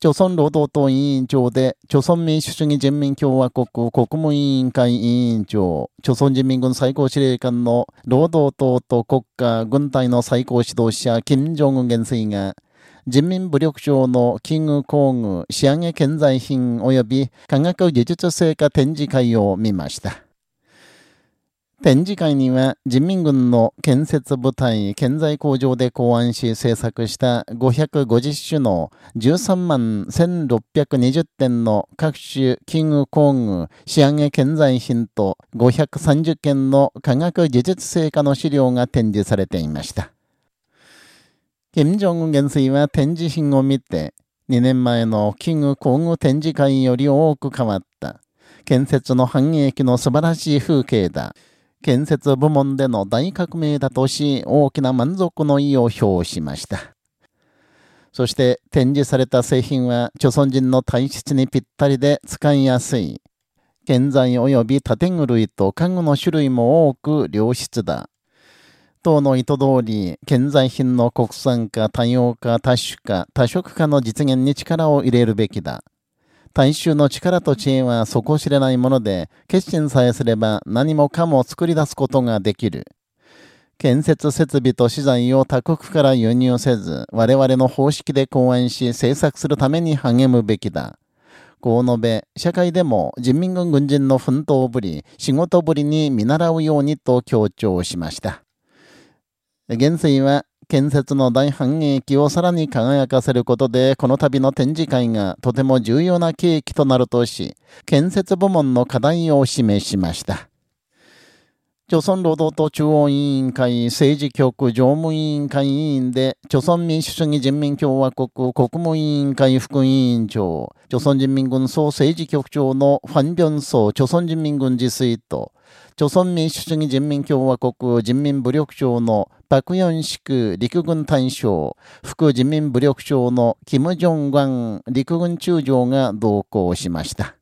朝鮮労働党委員長で、朝鮮民主主義人民共和国国務委員会委員長、朝鮮人民軍最高司令官の労働党と国家軍隊の最高指導者、金正恩元帥が、人民武力省のキング工具、仕上げ建材品及び科学技術成果展示会を見ました。展示会には人民軍の建設部隊建材工場で考案し制作した550種の13万1620点の各種器具工具仕上げ建材品と530件の科学技術成果の資料が展示されていました。金正恩元帥は展示品を見て2年前の器具工具展示会より多く変わった建設の反撃の素晴らしい風景だ。建設部門での大革命だとし、大きな満足の意を表しました。そして展示された製品は、著存人の体質にぴったりで使いやすい。建材及び建具類と家具の種類も多く良質だ。党の意図通り、建材品の国産化、多様化、多種化、多色化の実現に力を入れるべきだ。大衆の力と知恵は底知れないもので、決心さえすれば何もかも作り出すことができる。建設設備と資材を他国から輸入せず、我々の方式で考案し制作するために励むべきだ。こう述べ、社会でも人民軍軍人の奮闘ぶり、仕事ぶりに見習うようにと強調しました。元帥は建設の大反撃をさらに輝かせることで、この度の展示会がとても重要な契機となるとし、建設部門の課題を示しました。朝鮮労働党中央委員会政治局常務委員会委員で、朝鮮民主主義人民共和国国務委員会副委員長、朝鮮人民軍総政治局長のファン・ビョンソ朝鮮人民軍自炊と、朝鮮民主主義人民共和国人民武力省のパクヨンシク陸軍大将、副人民武力省のキム・ジョンガン陸軍中将が同行しました。